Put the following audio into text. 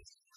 Jesus